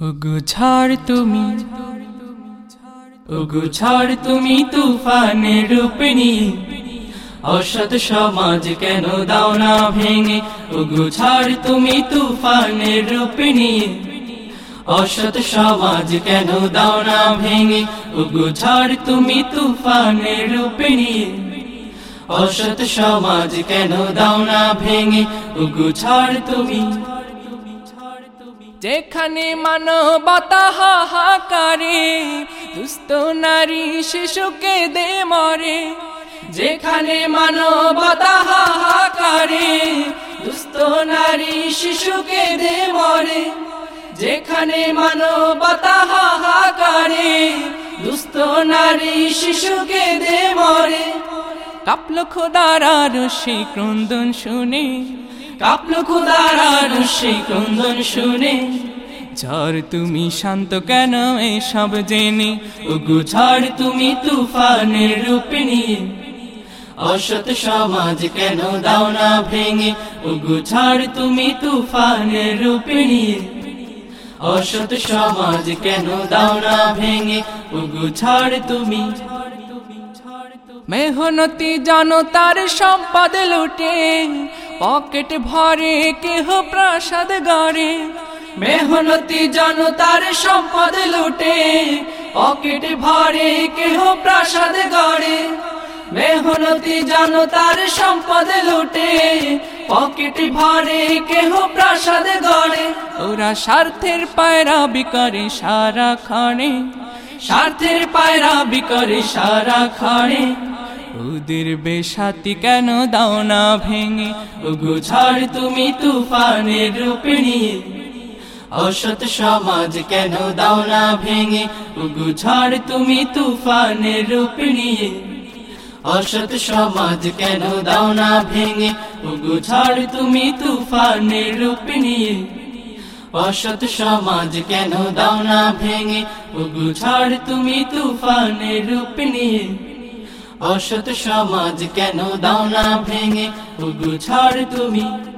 ওগো ছাড় তুমি, ওগো ছাড় তুমি তুফানের রূপিণী। অসৎ সমাজ কেন দাও না ভেঙে? ওগো ছাড় তুমি তুফানের রূপিণী। অসৎ সমাজ কেন দাও না ভেঙে? ওগো ছাড় তুমি তুফানের রূপিণী। অসৎ সমাজ কেন দাও না ভেঙে? ওগো ছাড় তুমি যেখানে মানবতা হাহাকারে দুস্থ নারী শিশুকে দে মরে, যেখানে মানবতা হাহাকারে দুস্থ নারী শিশুকে দে মরে, যেখানে মানবতা হাহাকারে দুস্থ নারী শিশুকে দে মরে। কাপল খোদার সেই ক্রন্দন শুনে। কাপল খোদার সেই ক্রন্দন শুনে। ঝড় তুমি শান্ত কেন এসব জেনে? উগু ঝড় তুমি তুফানের রূপিণী অসৎ সমাজ কেন দাও না ভেঙে? উগু ঝড় তুমি তুফানের রূপিণী অসৎ সমাজ কেন দাও না ভেঙে? উগু ছাড় তুমি মেহনতি জানো তার সম্পদ লুটে। পকেট ভরে কেহ প্রাসাদ গড়ে। মেহনতি জানো তার সম্পদ লুটে। পকেট ভরে কেহ প্রাসাদ গড়ে। মেহনতি জানো তার সম্পদ লুটে। পকেট ভরে কেহ প্রাসাদ গড়ে। ওরা স্বার্থের পায়রা বিকরে সারা খানে স্বার্থের পায়রা বিকরে সারা খড়ে। ওদের বেশাতি কেন দাও না ভেঙে? ওগো ছাড় তুমি তুফানের রূপিণী অসৎ সমাজ কেন দাও না ভেঙে? ওগো ছাড় তুমি তুফানের রূপিণী অসৎ সমাজ কেন দাও না ভেঙে? ওগো ছাড় তুমি তুফানের রূপিণী অসৎ সমাজ কেন দাও না ভেঙে? উগু ঝড় তুমি তুফানের রূপ নিয়ে। অসৎ সমাজ কেন দাও না ভেঙে? উগু ঝড় তুমি